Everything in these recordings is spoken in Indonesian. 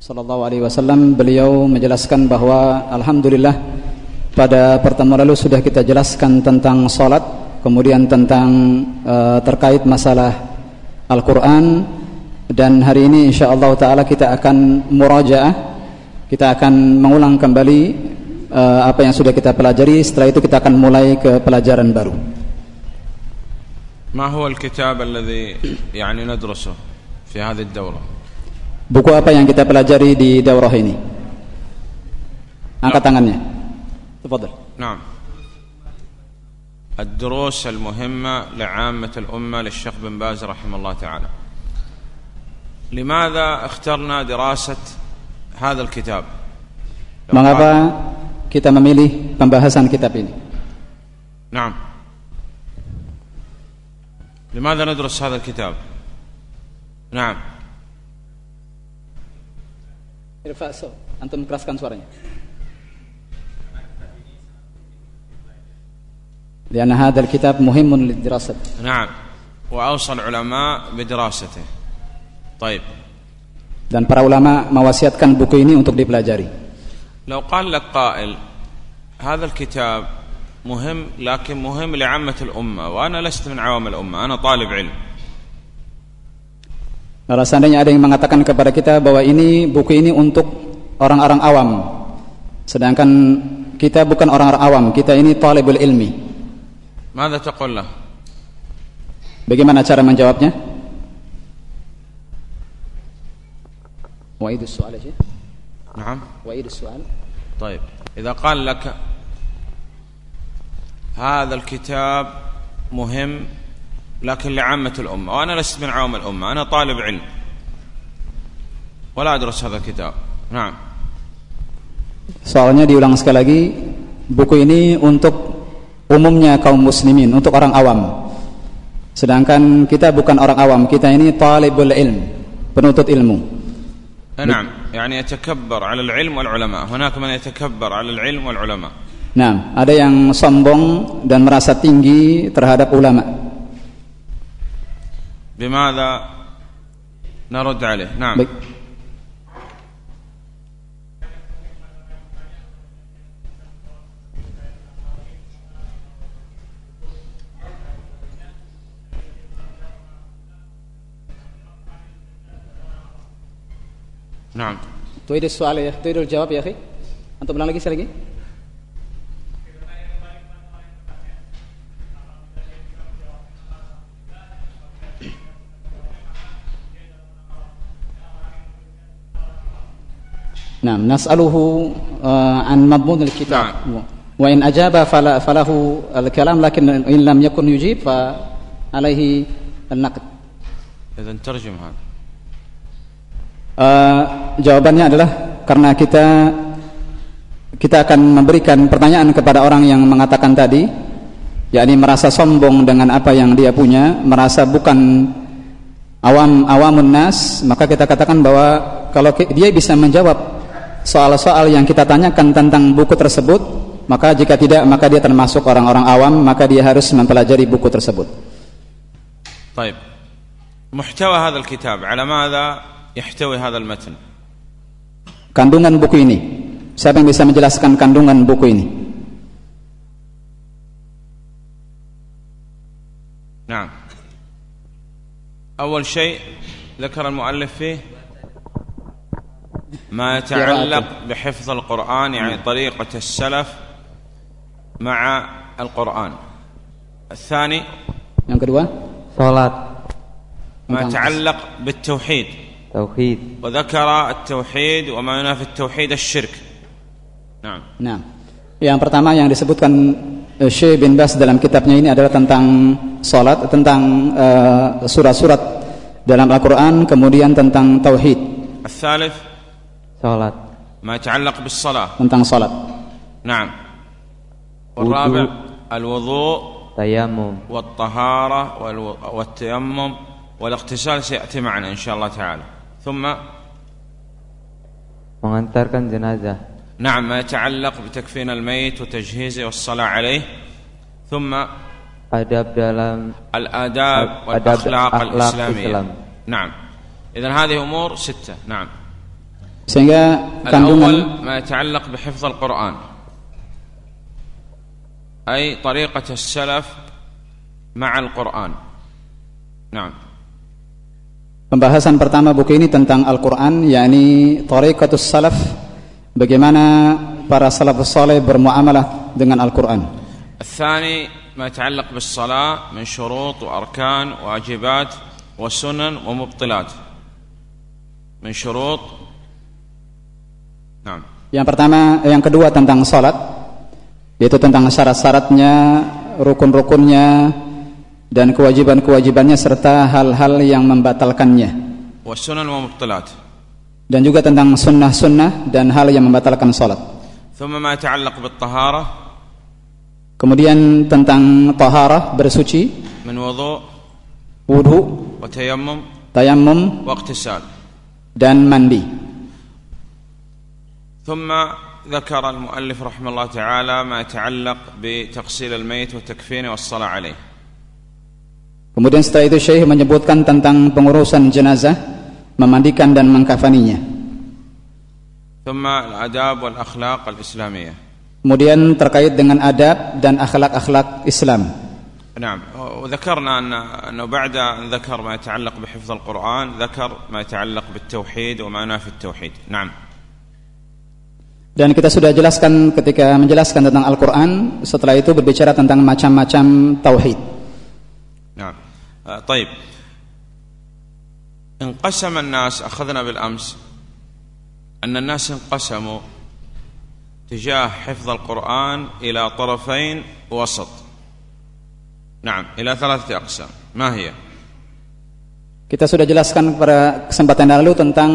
Sallallahu Alaihi Wasallam beliau menjelaskan bahwa Alhamdulillah pada pertemuan lalu sudah kita jelaskan tentang salat kemudian tentang uh, terkait masalah Al-Quran dan hari ini insyaAllah ta'ala kita akan murajaah kita akan mengulang kembali uh, apa yang sudah kita pelajari setelah itu kita akan mulai ke pelajaran baru ما هو الكتاب الذي يعني ندرسه في هذه الدورة buku apa yang kita pelajari di daurah ini angkat tangannya تفضل نعم الدروس المهمة لعامة الأمة للشيخ بن باز رحمه الله تعالى لماذا اخترنا دراسة هذا الكتاب mengapa kita memilih pembahasan kitab ini نعم لماذا ندرس هذا الكتاب نعم Irfa so, antum keraskan suaranya. لأن هذا الكتاب مهم للدراسة. نعم وأوصى العلماء بدراسته طيب Dan para ulama mewasiatkan buku ini untuk dipelajari. لو قال لك قائل هذا الكتاب مهم لكن مهم لعامة الأمة وأنا لست من عوام الأمة أنا طالب علم Kalau seandainya ada yang mengatakan kepada kita bahwa ini buku ini untuk orang-orang awam, sedangkan kita bukan orang-orang awam, kita ini talibul ilmi. ماذا تقول له Bagaimana cara menjawabnya? وعيد السؤال يا شيخ نعم وعيد السؤال طيب إذا قال لك هذا الكتاب مهم لكن لعامة الأمة وأنا لست من عوام الأمة أنا طالب علم ولا أدرس هذا الكتاب نعم Soalnya diulang sekali lagi, buku ini untuk umumnya kaum muslimin, untuk orang awam. Sedangkan kita bukan orang awam, kita ini talibul ilm, penuntut ilmu. نعم يعني يتكبر على العلم والعلماء هناك من يتكبر على العلم والعلماء Nah, ada yang sombong dan merasa tinggi terhadap ulama. بماذا نرد عليه؟ نعم. بي. نعم. تريد السؤال يا أخي الجواب يا أخي؟ أنت بلان لك سلقي نعم نسأله آه، عن مضمون الكتاب نعم. وإن أجاب فلا فله الكلام لكن إن لم يكن يجيب فعليه النقد إذا ترجم هذا Eh, jawabannya adalah karena kita kita akan memberikan pertanyaan kepada orang yang mengatakan tadi yakni merasa sombong dengan apa yang dia punya merasa bukan awam awamun nas maka kita katakan bahwa kalau ki- dia bisa menjawab soal-soal yang kita tanyakan tentang buku tersebut maka jika tidak maka dia termasuk orang-orang awam maka dia harus mempelajari buku tersebut طيب محتوى هذا الكتاب على ماذا يحتوي هذا المتن kandungan buku ini siapa yang bisa menjelaskan kandungan buku ini نعم أول شيء ذكر المؤلف فيه ما يتعلق بحفظ القرآن يعني طريقة السلف مع القرآن الثاني yang kedua Salat, ما Tentang- يتعلق بالتوحيد tauhid, وذكر التوحيد وما ينافي التوحيد الشرك نعم Nah, yang pertama yang disebutkan eh, Syekh bin Bas dalam kitabnya ini adalah tentang salat, tentang eh, surat-surat dalam Al-Qur'an, kemudian tentang tauhid, الثالث Salat, ما يتعلق بالصلاة. Tentang salat. نعم. والرابع الوضوء. tayamum, والطهارة والتيمم. والاغتسال سيأتي معنا إن شاء الله تعالى. ثم mengantarkan jenazah, نعم ما يتعلق بتكفين الميت وتجهيزه والصلاة عليه. ثم adab dalam الآداب والأخلاق أخلاق الإسلامية. الإسلام. نعم. إذا هذه أمور ستة. نعم. Sehingga kandungan ما يتعلق بحفظ القرآن أي طريقة السلف مع القرآن نعم Pembahasan pertama buku ini tentang Al-Quran yakni Tariqatus Salaf Bagaimana para salafus saleh bermuamalah dengan Al-Quran الثاني ما يتعلق بالصلاة من شروط وأركان واجبات وسنن ومبطلات من شروط Yang pertama, yang kedua tentang sholat, yaitu tentang syarat-syaratnya, rukun-rukunnya dan kewajiban-kewajibannya serta hal-hal yang membatalkannya. Dan juga tentang sunnah-sunnah dan hal yang membatalkan sholat. Kemudian tentang taharah bersuci. wudhu, tayamum, Dan mandi. ثم ذكر المؤلف رحمه الله تعالى ما يتعلق بتغسيل الميت وتكفينه والصلاة عليه. Kemudian setelah itu Syekh menyebutkan tentang pengurusan jenazah, memandikan dan mengkafaninya. ثم الآداب والأخلاق الإسلامية. Kemudian terkait dengan adab dan akhlak-akhlak Islam. نعم. وذكرنا أن أنه بعد أن ذكر ما يتعلق بحفظ القرآن ذكر ما يتعلق بالتوحيد وما ينافي التوحيد. نعم. Dan kita sudah jelaskan ketika menjelaskan tentang Al-Quran, setelah itu berbicara tentang macam-macam tauhid. نعم آه، طيب انقسم الناس أخذنا بالأمس أن الناس انقسموا تجاه حفظ القرآن إلى طرفين وسط نعم إلى ثلاثة أقسام ما هي Kita sudah jelaskan pada kesempatan yang lalu tentang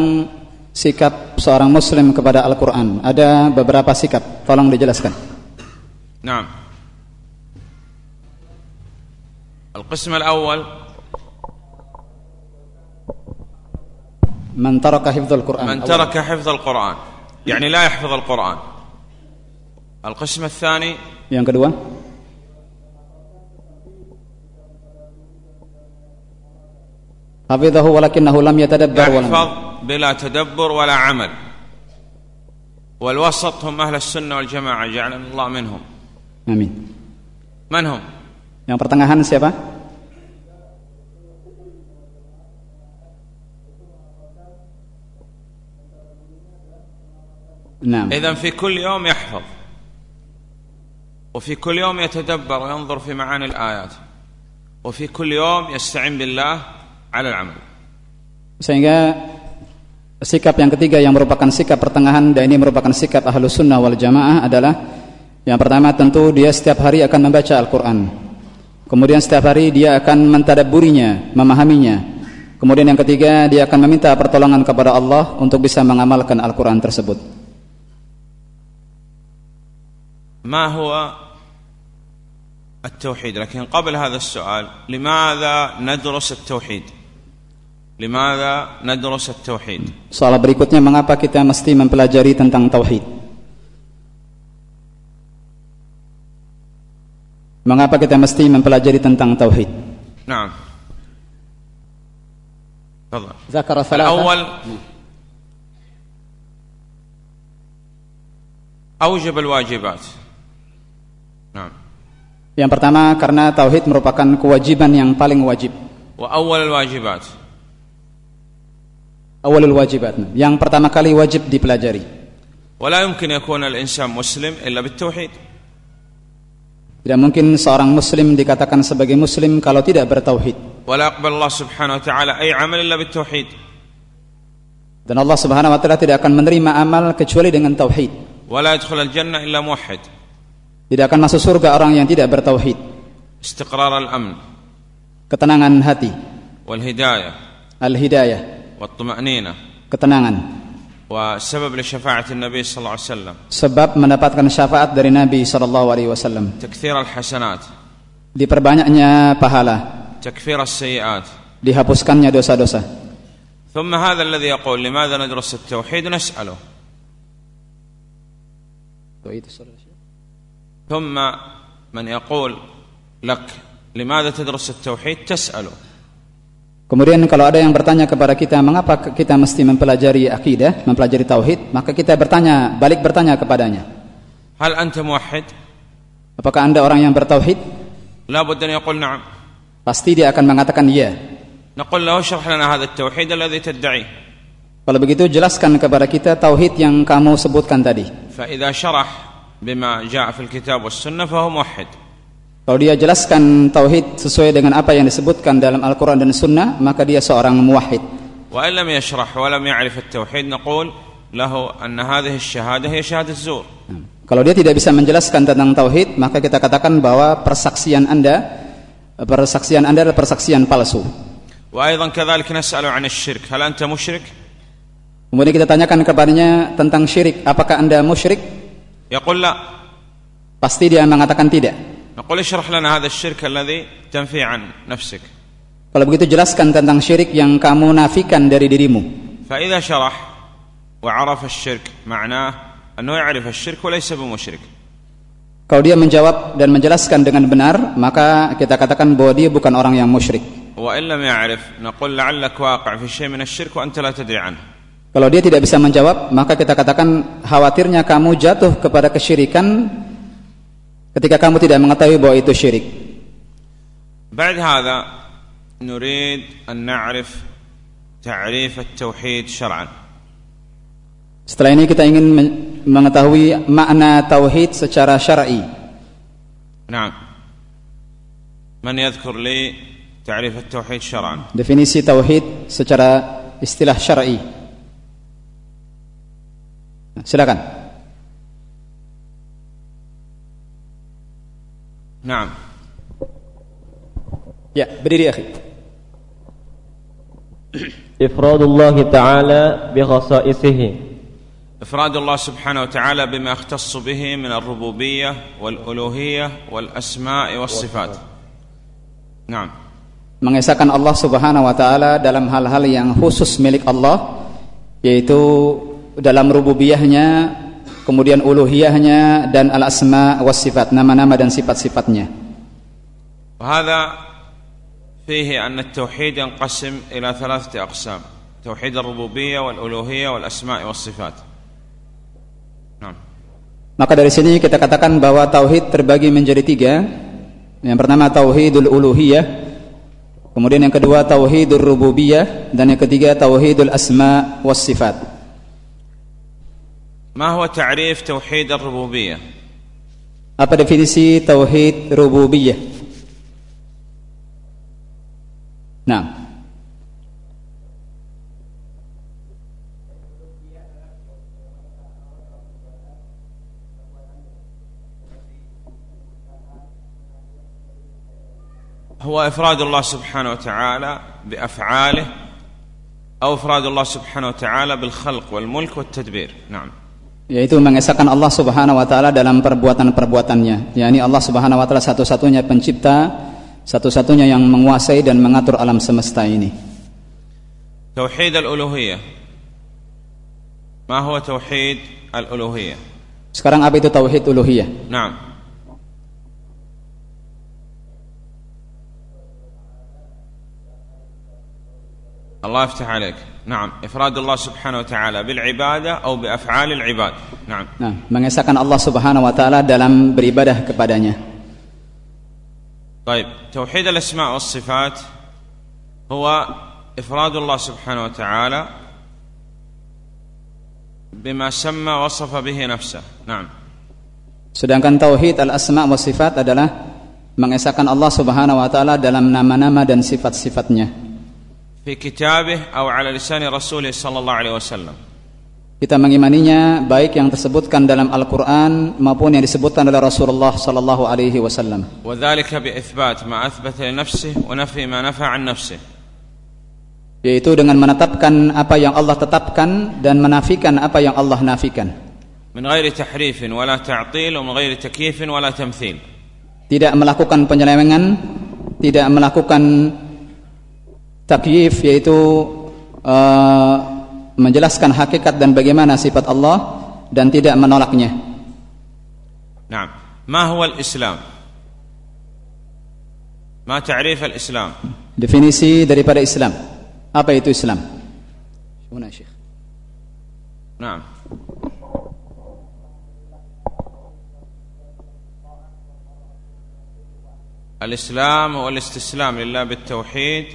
sikap seorang muslim kepada Al-Quran. Ada beberapa sikap, tolong dijelaskan. نعم القسم الأول Man taraka hifdzul Quran. من ترك حفظ القرآن يعني لا يحفظ القرآن القسم الثاني Yang kedua, hafidhahu walakinnahu lam yatadabbar wa lam يحفظ بلا تدبر ولا عمل. والوسط هم أهل السنة والجماعة جعلنا الله منهم. Amin. من هم؟ Yang pertengahan siapa? Nah, إذا في كل يوم يحفظ. وفي كل يوم يتدبر وينظر في معاني الآيات. وفي كل يوم يستعين بالله على العمل. Sehingga sikap yang ketiga yang merupakan sikap pertengahan dan ini merupakan sikap ahlu sunnah wal jamaah adalah yang pertama tentu dia setiap hari akan membaca Al-Quran kemudian setiap hari dia akan mentadaburinya memahaminya kemudian yang ketiga dia akan meminta pertolongan kepada Allah untuk bisa mengamalkan Al-Quran tersebut ما هو التوحيد لكن قبل هذا السؤال لماذا ندرس التوحيد لماذا ندرس التوحيد soal berikutnya mengapa kita mesti mempelajari tentang tauhid mengapa kita mesti mempelajari tentang tauhid نعم تفضل ذكر ثلاثة الأول أوجب الواجبات نعم Yang pertama karena tauhid merupakan kewajiban yang paling wajib. وأول الواجبات Awalul wajibat. Yang pertama kali wajib dipelajari. ولا يمكن يكون الإنسان مسلم إلا بالتوحيد Tidak mungkin seorang muslim dikatakan sebagai muslim kalau tidak bertauhid. ولا يقبل الله سبحانه وتعالى أي عمل إلا بالتوحيد Dan Allah Subhanahu wa taala tidak akan menerima amal kecuali dengan tauhid. ولا يدخل الجنة إلا موحد Tidak akan masuk surga orang yang tidak bertauhid. استقرار الأمن Ketenangan hati, والهداية al-hidayah, والطمأنينة ketenangan. وسبب لشفاعة النبي صلى الله عليه وسلم Sebab mendapatkan syafaat dari Nabi sallallahu alaihi wasallam. تكثير الحسنات Diperbanyaknya pahala, تكفير السيئات dihapuskannya dosa-dosa. ثم هذا الذي يقول لماذا ندرس التوحيد نسأله ثم من يقول لك لماذا تدرس التوحيد تسأله Kemudian kalau ada yang bertanya kepada kita mengapa kita mesti mempelajari akidah, mempelajari tauhid, maka kita bertanya, balik bertanya kepadanya. Hal anta muwahhid? Apakah Anda orang yang bertauhid? La budda yaqul na'am. Pasti dia akan mengatakan iya. Naqul lahu syrah lana hadha at-tauhid alladhi tad'i. Kalau begitu jelaskan kepada kita tauhid yang kamu sebutkan tadi. Fa idza syarah bima jaa fil kitab was sunnah fa huwa muwahhid. Kalau dia jelaskan tauhid sesuai dengan apa yang disebutkan dalam Al-Qur'an dan Sunnah, maka dia seorang muwahhid. Wa illam yashrah wa lam ya'rif at-tauhid naqul lahu anna hadhihi asy-syahadah hiya syahadat zur. Nah, kalau dia tidak bisa menjelaskan tentang tauhid, maka kita katakan bahwa persaksian Anda persaksian Anda adalah persaksian palsu. Wa aidan kadzalik nas'alu 'an asy-syirk. Hal anta musyrik? Kemudian kita tanyakan kepadanya tentang syirik, apakah Anda musyrik? Yaqul la. Pasti dia mengatakan tidak. نقول اشرح لنا هذا الشرك الذي تنفي عن نفسك Kalau begitu jelaskan tentang syirik yang kamu nafikan dari dirimu. فإذا شرح وعرف الشرك معناه أنه يعرف الشرك وليس بمشرك Kalau dia menjawab dan menjelaskan dengan benar, maka kita katakan bahwa dia bukan orang yang musyrik. وإن لم يعرف نقول لعلك واقع في شيء من الشرك وأنت لا تدري عنه Kalau dia tidak bisa menjawab, maka kita katakan khawatirnya kamu jatuh kepada kesyirikan ketika kamu tidak mengetahui bahwa itu syirik. بعد هذا نريد أن نعرف تعريف التوحيد شرعا Setelah ini kita ingin men- mengetahui makna tauhid secara syar'i. نعم من يذكر لي تعريف التوحيد شرعا Definisi tauhid secara istilah syar'i. Silakan. نعم Ya, berdiri akhi. إفراد الله تعالى بخصائصه إفراد الله سبحانه وتعالى بما يختص به من الربوبية والألوهية والأسماء والصفات نعم Mengesahkan Allah Subhanahu wa taala dalam hal-hal yang khusus milik Allah yaitu dalam rububiyahnya, kemudian uluhiyahnya dan al-asma was sifat, nama-nama dan sifat-sifatnya. Hadza fihi anna at-tauhid yanqasim ila thalathati aqsam. Tauhid ar-rububiyyah wal uluhiyyah wal asma' was sifat. Maka dari sini kita katakan bahwa tauhid terbagi menjadi tiga. Yang pertama tauhidul uluhiyah, kemudian yang kedua tauhidur rububiyah dan yang ketiga tauhidul asma was sifat. ما هو تعريف توحيد الربوبية؟ Apa definisi tauhid rububiyah? Nah, هو إفراد الله سبحانه وتعالى بأفعاله أو إفراد الله سبحانه وتعالى بالخلق والملك والتدبير. نعم. yaitu mengesahkan Allah Subhanahu wa taala dalam perbuatan-perbuatannya. yakni Allah Subhanahu wa taala satu-satunya pencipta, satu-satunya yang menguasai dan mengatur alam semesta ini. توحيد الألوهية ما هو توحيد الألوهية Sekarang apa itu tauhid uluhiyah? نعم الله يفتح عليك نعم إفراد الله سبحانه وتعالى بالعبادة أو بأفعال العباد نعم Nah, mengesahkan Allah Subhanahu wa taala dalam beribadah kepadanya. طيب توحيد الأسماء والصفات هو إفراد الله سبحانه وتعالى بما سمى وصف به نفسه نعم Sedangkan tauhid al-asma wa sifat adalah mengesahkan Allah Subhanahu wa taala dalam nama-nama dan sifat-sifatnya. في كتابه أو على لسان رسوله صلى الله عليه وسلم Kita mengimaninya baik yang tersebutkan dalam Al-Qur'an maupun yang disebutkan oleh Rasulullah sallallahu alaihi wasallam. وذلك بإثبات ما أثبت لنفسه ونفي ما نفى عن نفسه Yaitu dengan menetapkan apa yang Allah tetapkan dan menafikan apa yang Allah nafikan. من غير تحريف ولا تعطيل ومن غير تكييف ولا تمثيل Tidak melakukan penyelewengan, tidak melakukan takyif yaitu uh, menjelaskan hakikat dan bagaimana sifat Allah dan tidak menolaknya. نعم ما هو الإسلام ما تعريف الإسلام Definisi daripada Islam. Apa itu Islam? Mana Syekh? نعم الإسلام هو الاستسلام لله بالتوحيد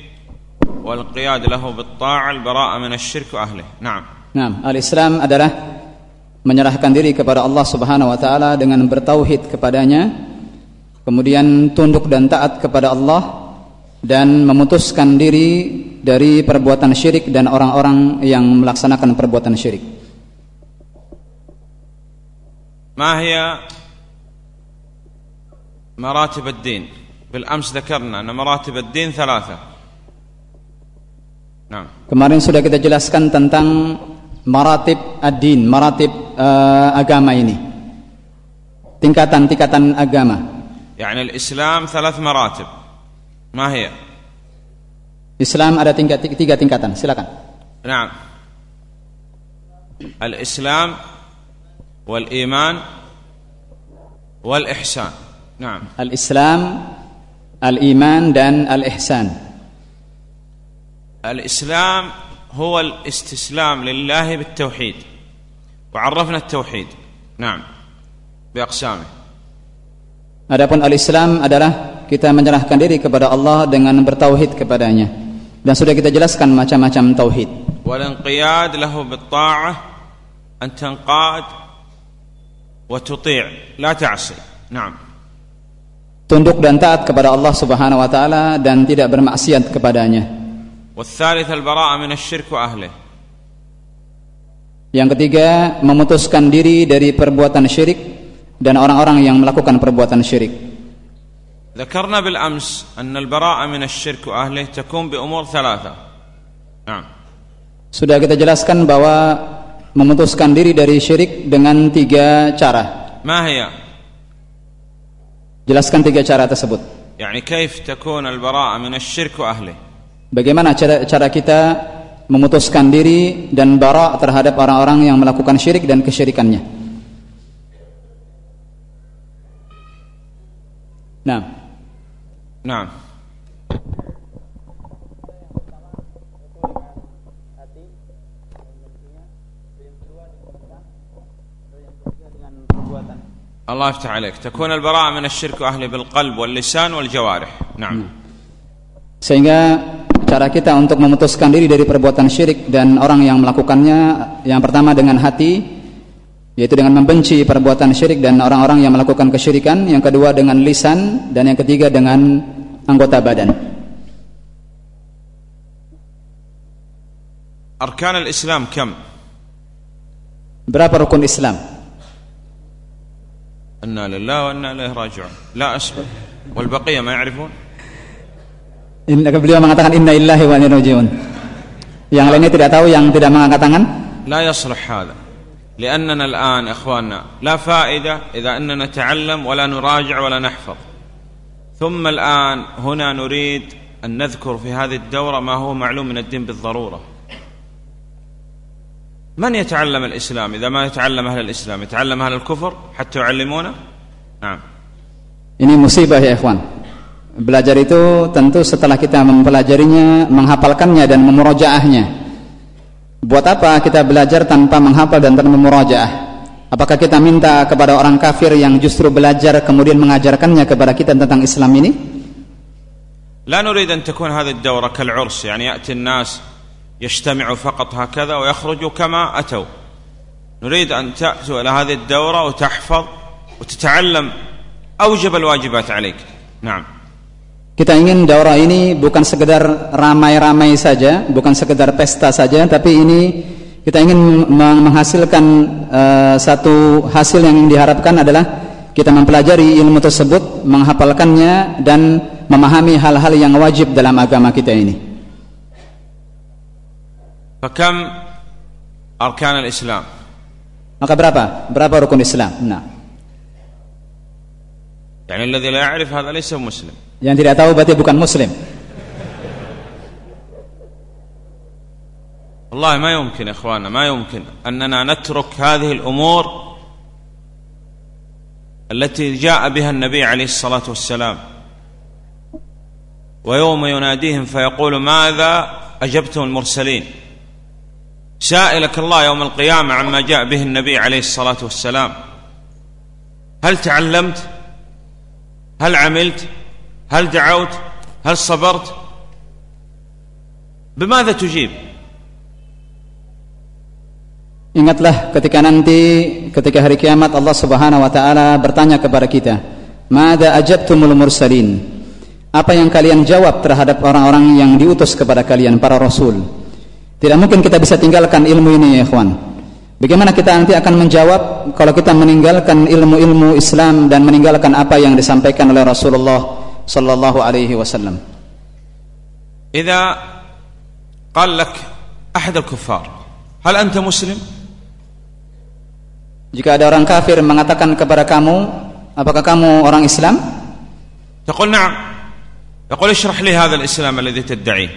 والانقياد له بالطاعة البراءة من الشرك وأهله نعم Nah, al-Islam adalah menyerahkan diri kepada Allah Subhanahu wa taala dengan bertauhid kepadanya, kemudian tunduk dan taat kepada Allah dan memutuskan diri dari perbuatan syirik dan orang-orang yang melaksanakan perbuatan syirik. ما هي مراتب الدين بالأمس ذكرنا أن مراتب الدين ثلاثة نعم Kemarin sudah kita jelaskan tentang maratib ad-din, maratib eh, agama ini. Tingkatan-tingkatan agama. يعني الإسلام ثلاث مراتب ما هي Islam ada tingkat tiga tingkatan. Silakan. نعم الإسلام والإيمان والإحسان نعم Al-Islam, al-iman dan al-ihsan. الإسلام هو الاستسلام لله بالتوحيد وعرفنا التوحيد نعم بأقسامه Adapun al-Islam adalah kita menyerahkan diri kepada Allah dengan bertauhid kepadanya. Dan sudah kita jelaskan macam-macam tauhid. والانقياد له بالطاعة أن تنقاد وتطيع لا تعصي نعم Tunduk dan taat kepada Allah Subhanahu wa taala dan tidak bermaksiat kepadanya. والثالث البراءة من الشرك وأهله Yang ketiga, memutuskan diri dari perbuatan syirik dan orang-orang yang melakukan perbuatan syirik. ذكرنا بالأمس أن البراءة من الشرك وأهله تكون بأمور ثلاثة نعم Sudah kita jelaskan bahwa memutuskan diri dari syirik dengan tiga cara. ما هي Jelaskan tiga cara tersebut. يعني كيف تكون البراءة من الشرك وأهله Bagaimana cara cara kita memutuskan diri dan bara terhadap orang-orang yang melakukan syirik dan kesyirikannya. Nah, نعم الله يفتح عليك تكون البراءة من الشرك وأهله بالقلب واللسان والجوارح نعم sehingga cara kita untuk memutuskan diri dari perbuatan syirik dan orang yang melakukannya yang pertama dengan hati yaitu dengan membenci perbuatan syirik dan orang-orang yang melakukan kesyirikan, yang kedua dengan lisan dan yang ketiga dengan anggota badan. Arkan al-Islam kam? Berapa rukun Islam? Inna lillahi wa inna ilaihi raji'un. La asbab. Wal baqiyah ma ya'rifun? Inna beliau mengatakan inna illahi wa inna rajiun. Yang lainnya tidak tahu yang tidak mengangkat tangan? لا يصلح هذا لأننا الآن إخواننا لا فائدة إذا أننا نتعلم ولا نراجع ولا نحفظ ثم الآن هنا نريد أن نذكر في هذه الدورة ما هو معلوم من الدين بالضرورة من يتعلم الإسلام إذا ما يتعلم أهل الإسلام يتعلم أهل الكفر حتى يعلمونه نعم Ini musibah ya ikhwan. Belajar itu tentu setelah kita mempelajarinya, menghafalkannya dan memurojaahnya. Buat apa kita belajar tanpa menghafal dan tanpa memurojaah? Apakah kita minta kepada orang kafir yang justru belajar kemudian mengajarkannya kepada kita tentang Islam ini? لا نريد أن تكون هذه الدورة كالعرس يعني يأتي الناس يجتمعوا فقط هكذا ويخرجوا كما أتوا نريد أن تأتوا إلى هذه الدورة وتحفظ وتتعلم أوجب الواجبات عليك نعم Kita ingin daurah ini bukan sekedar ramai-ramai saja, bukan sekedar pesta saja, tapi ini kita ingin meng- menghasilkan eh, satu hasil yang diharapkan adalah kita mempelajari ilmu tersebut, menghafalkannya dan memahami hal-hal yang wajib dalam agama kita ini. فكم أركان الإسلام Maka berapa? Berapa rukun Islam? Nah, يعني الذي لا يعرف هذا ليس مسلم yang tidak tahu berarti bukan muslim. والله ما يمكن يا إخواننا ما يمكن أننا نترك هذه الأمور التي جاء بها النبي عليه الصلاة والسلام. ويوم يناديهم فيقول ماذا أجبتم المرسلين؟ سائلك الله يوم القيامة عما جاء به النبي عليه الصلاة والسلام. هل تعلمت؟ هل عملت؟ هل دعوت هل صبرت بماذا تجيب Ingatlah ketika nanti ketika hari kiamat Allah Subhanahu wa taala bertanya kepada kita, "Mada ajabtumul mursalin?" Apa yang kalian jawab terhadap orang-orang yang diutus kepada kalian para rasul? Tidak mungkin kita bisa tinggalkan ilmu ini ya ikhwan. Bagaimana kita nanti akan menjawab kalau kita meninggalkan ilmu-ilmu Islam dan meninggalkan apa yang disampaikan oleh Rasulullah sallallahu alaihi wasallam? إذا قال لك أحد الكفار هل أنت مسلم؟ Jika ada orang kafir mengatakan kepada kamu, apakah kamu orang Islam? تقول نعم يقول اشرح لي هذا الإسلام الذي تدعيه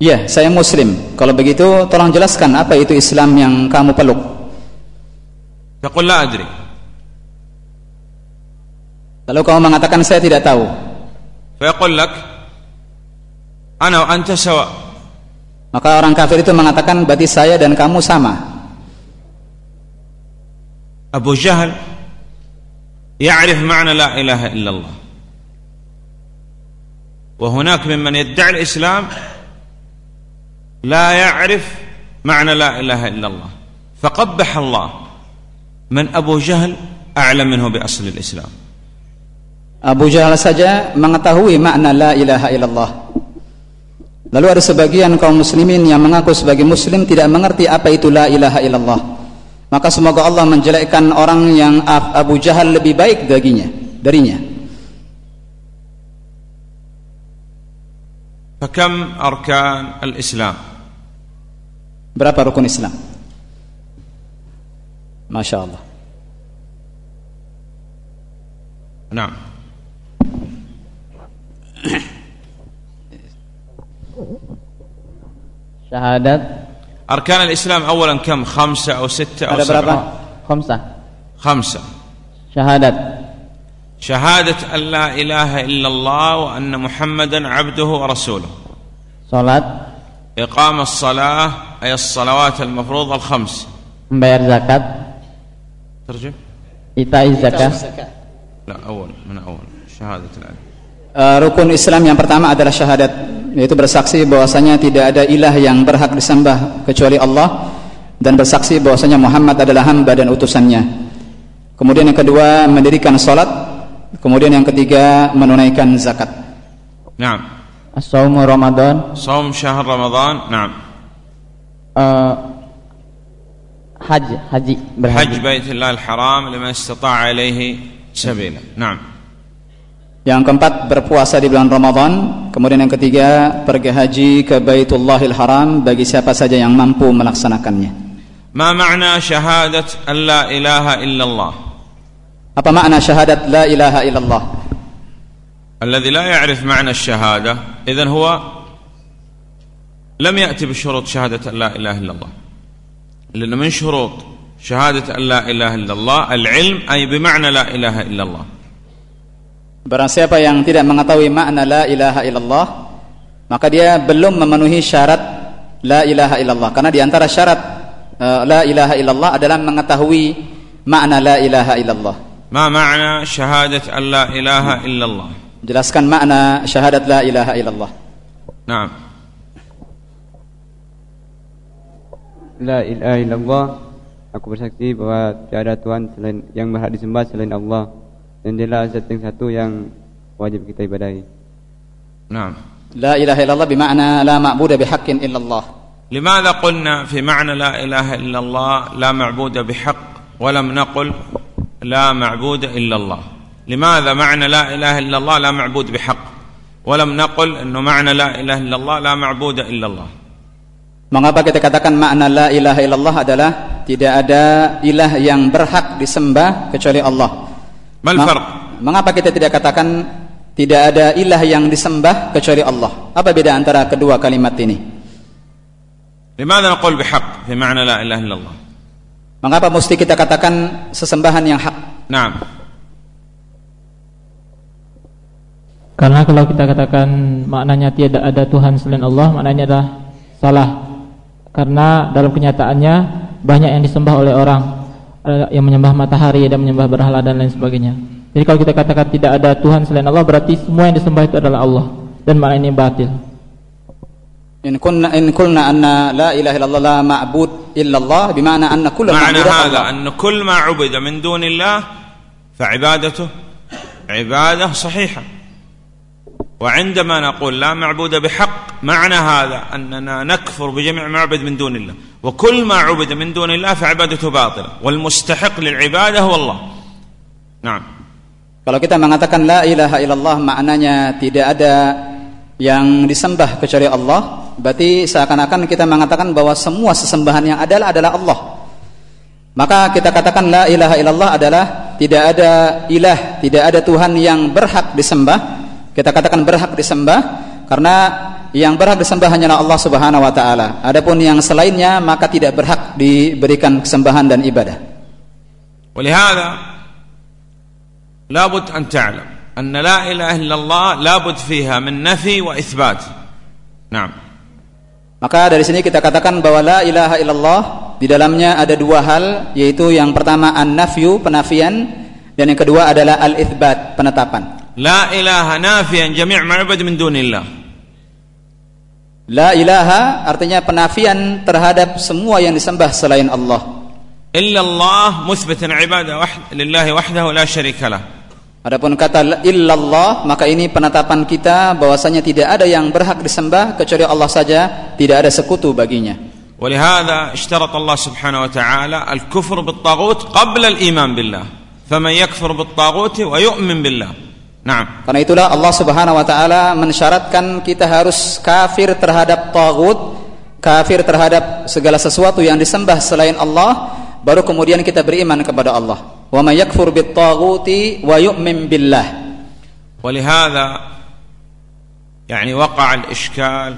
Iya, saya muslim. Kalau begitu tolong jelaskan apa itu Islam yang kamu peluk. تقول لا أدري Lalu kamu mengatakan saya tidak tahu. فيقول لك أنا وأنت سواء Maka orang kafir itu mengatakan berarti saya dan kamu sama. أبو جهل يعرف معنى لا إله إلا الله وهناك ممن يدعي الإسلام لا يعرف معنى لا إله إلا الله فقبح الله من أبو جهل أعلم منه بأصل الإسلام Abu Jahal saja mengetahui makna la ilaha illallah. Lalu ada sebagian kaum muslimin yang mengaku sebagai muslim tidak mengerti apa itu la ilaha illallah. Maka semoga Allah menjelekkan orang yang Abu Jahal lebih baik darinya, darinya. فكم أركان الإسلام Berapa rukun Islam? Masya Allah. نعم Syahadat أركان الإسلام أولا كم خمسة أو ستة أو? سبعة khamsah. خمسة Syahadat شهادة أن لا إله إلا الله وأن محمدا عبده ورسوله Salat. إقام الصلاة أي الصلوات المفروضة الخمس Membayar zakat. ترجم Itai zakat. لا أول من أول شهادة العلم Uh, rukun Islam yang pertama adalah syahadat yaitu bersaksi bahwasanya tidak ada ilah yang berhak disembah kecuali Allah dan bersaksi bahwasanya Muhammad adalah hamba dan utusannya. Kemudian yang kedua mendirikan salat, kemudian yang ketiga menunaikan zakat. نعم As-sawmu Ramadan صوم شهر رمضان نعم eh, Haji Haji حج Berhaji بيت الله الحرام لمن استطاع إليه سبيلا نعم Yang keempat berpuasa di bulan Ramadan, kemudian yang ketiga pergi haji ke Baitullahil Haram bagi siapa saja yang mampu melaksanakannya. ما معنى شهادة أن لا إله إلا الله Apa makna syahadat la ilaha illallah? الذي لا يعرف معنى الشهادة إذن هو لم يأتي بشروط شهادة أن لا إله إلا الله لأن من شروط شهادة أن لا إله إلا الله العلم أي بمعنى لا إله إلا الله Barang siapa yang tidak mengetahui makna la ilaha illallah, maka dia belum memenuhi syarat la ilaha illallah. Karena di antara syarat uh, la ilaha illallah adalah mengetahui makna la ilaha illallah. Ma makna syahadat la ilaha illallah? Jelaskan makna syahadat la ilaha illallah. Naam. La ilaha illallah. Aku bersaksi bahwa tiada Tuhan selain yang berhak disembah selain Allah. dan dialah zat yang satu yang wajib kita ibadahi. نعم La ilaha illallah bermakna la ma'budu bihaqqin illallah. لماذا قلنا في معنى لا إله إلا الله لا معبود بحق ولم نقل لا معبود إلا الله لماذا معنى لا إله إلا الله لا معبود بحق ولم نقل أنه معنى لا إله إلا الله لا معبود إلا الله Mengapa kita katakan makna la ilaha illallah adalah tidak ada ilah yang berhak disembah kecuali Allah. Mal farq? Mengapa kita tidak katakan tidak ada ilah yang disembah kecuali Allah? Apa beda antara kedua kalimat ini? Di mana naqul bihaq fi ma'na la ilaha illallah? Mengapa mesti kita katakan sesembahan yang hak? Naam. Karena kalau kita katakan maknanya tidak ada Tuhan selain Allah, maknanya adalah salah. Karena dalam kenyataannya banyak yang disembah oleh orang Ada yang menyembah matahari, ada yang menyembah berhala dan lain sebagainya. Jadi kalau kita katakan tidak ada Tuhan selain Allah, berarti semua yang disembah itu adalah Allah dan makna ini batil. إن كنا إن قلنا أن لا إله إلا الله لا معبود إلا الله بمعنى أن كل معنى معبودات هذا الله. أن كل ما عبد من دون الله فعبادته عبادة صحيحة وعندما نقول لا معبود بحق معنى هذا أننا نكفر بجميع ما عبد من دون الله وكل ما عبد من دون الله فعبادته باطلة والمستحق للعبادة هو الله نعم Kalau kita mengatakan la ilaha illallah maknanya tidak ada yang disembah kecuali Allah, berarti seakan-akan kita mengatakan bahwa semua sesembahan yang adalah adalah Allah. Maka kita katakan la ilaha illallah adalah tidak ada ilah, tidak ada Tuhan yang berhak disembah. Kita katakan berhak disembah karena yang berhak disembah hanyalah Allah Subhanahu wa taala. Adapun yang selainnya maka tidak berhak diberikan kesembahan dan ibadah. ولهذا لابد أن تعلم أن لا إله إلا الله لابد فيها من نفي وإثبات نعم Maka dari sini kita katakan bahwa la ilaha illallah di dalamnya ada dua hal yaitu yang pertama an-nafyu penafian dan yang kedua adalah al-itsbat penetapan. لا إله نافيا جميع ما عبد من دون الله La ilaha artinya penafian terhadap semua yang disembah selain Allah. إلا الله مثبتا عبادة وحد لله وحده لا شريك له Adapun kata illallah maka ini penetapan kita bahwasanya tidak ada yang berhak disembah kecuali Allah saja, tidak ada sekutu baginya. ولهذا اشترط الله سبحانه وتعالى الكفر بالطاغوت قبل الإيمان بالله فمن يكفر بالطاغوت ويؤمن بالله نعم Karena itulah Allah Subhanahu wa taala mensyaratkan kita harus kafir terhadap tagut, kafir terhadap segala sesuatu yang disembah selain Allah, baru kemudian kita beriman kepada Allah. Wa may yakfur bit taguti wa yu'min billah. ولهذا يعني وقع الإشكال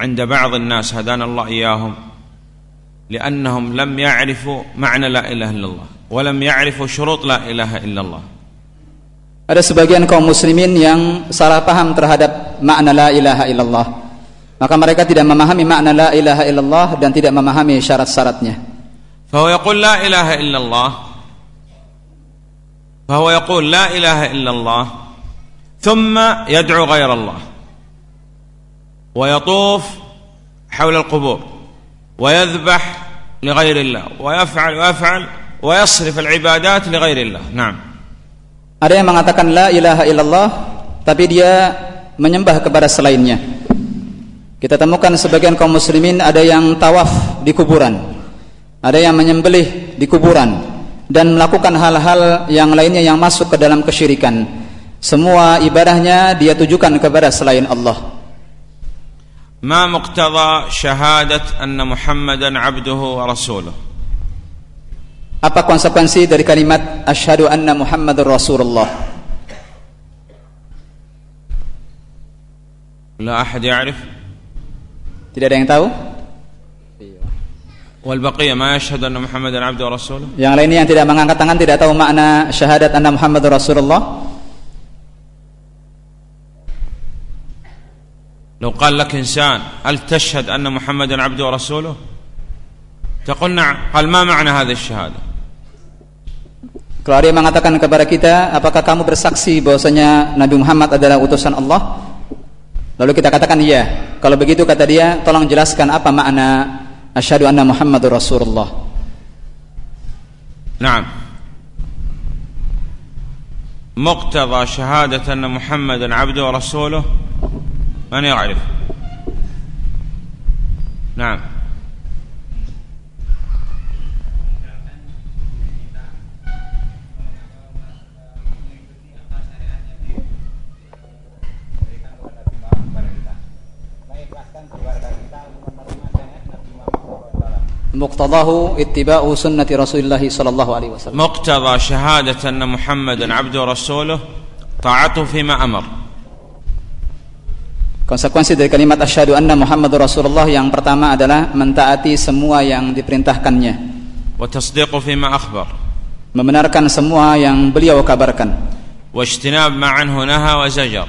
عند بعض الناس هدانا الله إياهم لأنهم لم يعرفوا معنى لا إله إلا الله ولم يعرفوا شروط لا إله إلا الله Ada sebagian kaum muslimin yang salah paham terhadap makna la ilaha illallah. Maka mereka tidak memahami makna la ilaha illallah dan tidak memahami syarat-syaratnya. فهو يقول لا إله إلا الله فهو يقول لا إله إلا الله ثم يدعو غير الله ويطوف حول القبور ويذبح لغير الله ويفعل ويفعل ويصرف العبادات لغير الله نعم Ada yang mengatakan la ilaha illallah tapi dia menyembah kepada selainnya. Kita temukan sebagian kaum muslimin ada yang tawaf di kuburan. Ada yang menyembelih di kuburan dan melakukan hal-hal yang lainnya yang masuk ke dalam kesyirikan. Semua ibadahnya dia tujukan kepada selain Allah. ما مقتضى شهادة أن محمدا عبده ورسوله Apa konsekuensi dari kalimat asyhadu anna Muhammadur Rasulullah? لا أحد يعرف Tidak ada yang tahu? والبقية ما يشهد أن محمدا عبده ورسوله Yang lainnya yang tidak mengangkat tangan tidak tahu makna syahadat anna Muhammadur Rasulullah? لو قال لك إنسان هل تشهد أن محمدا عبده ورسوله تقول نعم قال ما معنى هذه الشهادة Kalau dia mengatakan kepada kita, apakah kamu bersaksi bahwasanya Nabi Muhammad adalah utusan Allah? Lalu kita katakan iya. Kalau begitu kata dia, tolong jelaskan apa makna asyhadu anna Muhammadur Rasulullah. نعم مقتضى شهادة أن محمدا عبده ورسوله من يعرف نعم Muqtadahu ittiba'u sunnati Rasulillah sallallahu alaihi wasallam. مقتضى شهادة أن محمدا عبده ورسوله طاعته فيما أمر Konsekuensi dari kalimat asyhadu anna Muhammadur Rasulullah yang pertama adalah mentaati semua yang diperintahkannya, وتصديقه فيما أخبر membenarkan semua yang beliau kabarkan. واجتناب ما عنه نهى وزجر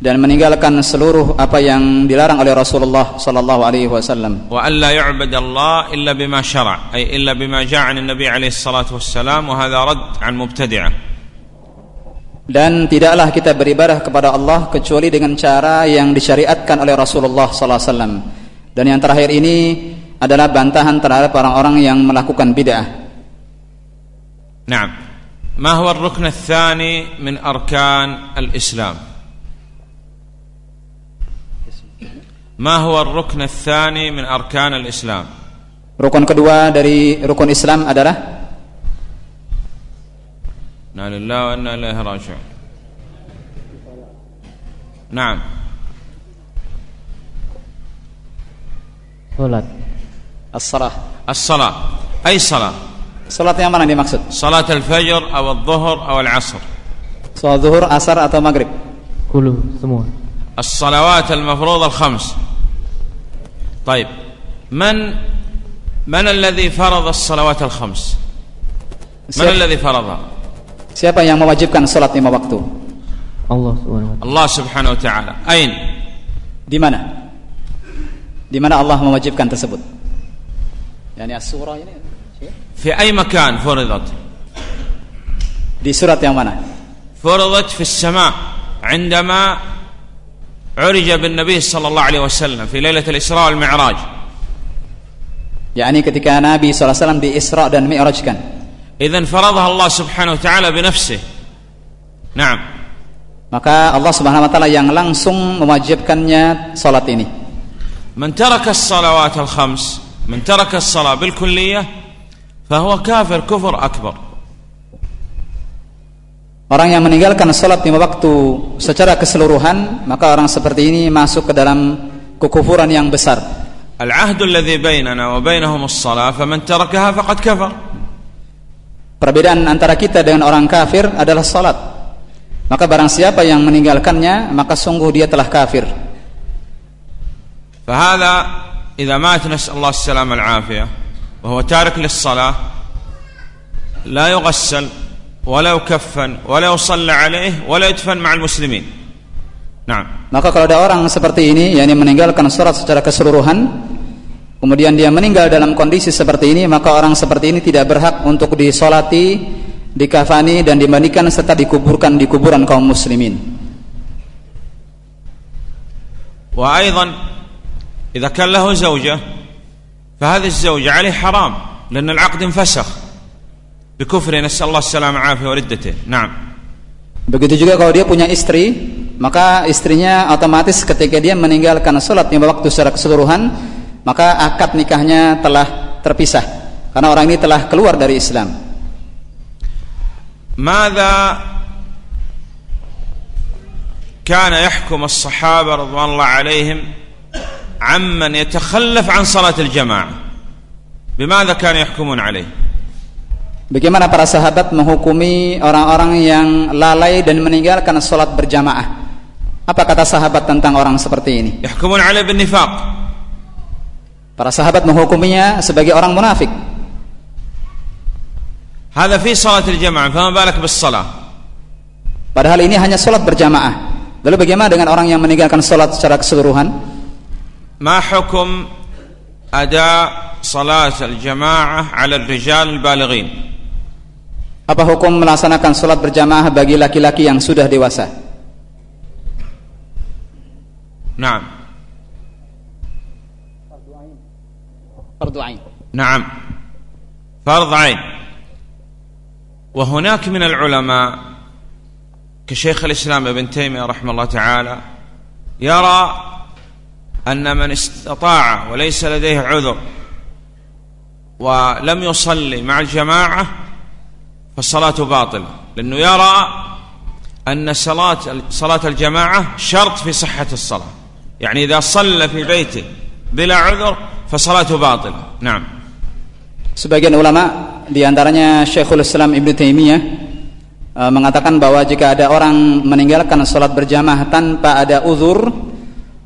dan meninggalkan seluruh apa yang dilarang oleh Rasulullah sallallahu alaihi wasallam. Wa alla yu'bad Allah illa bima syara' ay illa bima ja'a Nabi alaihi salatu wassalam wa hadha radd 'an mubtadi'ah. Dan tidaklah kita beribadah kepada Allah kecuali dengan cara yang disyariatkan oleh Rasulullah sallallahu alaihi wasallam. Dan yang terakhir ini adalah bantahan terhadap orang-orang yang melakukan bid'ah. Naam. Ma huwa ar-rukn ats-tsani min arkan al-Islam? ما هو الركن الثاني من أركان الإسلام؟ ركن kedua dari rukun Islam adalah إنا لله وإنا إليه راجعون. نعم. صلاة. الصلاة. الصلاة. أي صلاة؟ صلاة yang mana dimaksud? صلاة الفجر أو الظهر أو العصر. صلاة الظهر، العصر أو مغرب. كله semua. الصلوات المفروضة الخمس. طيب من من الذي فرض الصلوات الخمس من الذي فرضها siapa yang mewajibkan salat lima waktu Allah Subhanahu wa taala. الله سبحانه وتعالى أين di mana di mana Allah mewajibkan tersebut yani as-surah ini في أي مكان فرضت di surat yang mana فرضت في السماء عندما عرج بالنبي صلى الله عليه وسلم في ليلة الإسراء والمعراج. yakni ketika Nabi SAW di Isra dan Mi'rajkan إذن فرضها الله سبحانه وتعالى بنفسه. نعم. Maka Allah Subhanahu wa taala yang langsung mewajibkannya salat ini. من ترك الصلوات الخمس من ترك الصلاة بالكلية فهو كافر كفر أكبر. Orang yang meninggalkan salat lima waktu secara keseluruhan, maka orang seperti ini masuk ke dalam kekufuran yang besar. العهد الذي بيننا وبينهم الصلاة فمن تركها فقد كفر Perbedaan antara kita dengan orang kafir adalah salat. Maka barang siapa yang meninggalkannya, maka sungguh dia telah kafir. فهذا إذا مات نسأل الله السلامة والعافية وهو تارك للصلاة لا يغسل ولا يكفن ولا يصلى عليه ولا يدفن مع المسلمين نعم Maka kalau ada orang seperti ini, yakni meninggalkan salat secara keseluruhan, kemudian dia meninggal dalam kondisi seperti ini, maka orang seperti ini tidak berhak untuk disolati, dikafani dan dimandikan serta dikuburkan di kuburan kaum muslimin. وأيضا إذا كان له زوجة فهذه الزوجة عليه حرام لأن العقد انفسخ بكفر نسأل الله السلامة والعافية وردته نعم Begitu juga kalau dia punya istri, maka istrinya otomatis ketika dia meninggalkan salat lima waktu secara keseluruhan, maka akad nikahnya telah terpisah karena orang ini telah keluar dari Islam. ماذا كان يحكم الصحابة رضوان الله عليهم عمن يتخلف عن صلاة الجماعة بماذا كانوا يحكمون عليه Bagaimana para sahabat menghukumi orang-orang yang lalai dan meninggalkan sholat berjamaah? Apa kata sahabat tentang orang seperti ini? Yahkumun ala bin nifaq. Para sahabat menghukuminya sebagai orang munafik. Hada fi salatil jamaah, fama balak bis salah. Padahal ini hanya sholat berjamaah. Lalu bagaimana dengan orang yang meninggalkan sholat secara keseluruhan? Ma hukum ada salat al-jamaah ala al-rijal al-balighin. Apa hukum melaksanakan salat berjamaah bagi laki-laki yang sudah dewasa? نعم Fardu ain. نعم فرض عين وهناك من العلماء كشيخ الإسلام ابن تيمية رحمه الله تعالى يرى أن من استطاع وليس لديه عذر ولم يصلي مع الجماعة فالصلاة باطلة لأنه يرى أن صلاة صلاة الجماعة شرط في صحة الصلاة يعني إذا صلى في بيته بلا عذر فصلاته باطلة نعم Sebagian ulama di antaranya Syekhul Islam Ibnu Taimiyah eh, mengatakan bahwa jika ada orang meninggalkan salat berjamaah tanpa ada uzur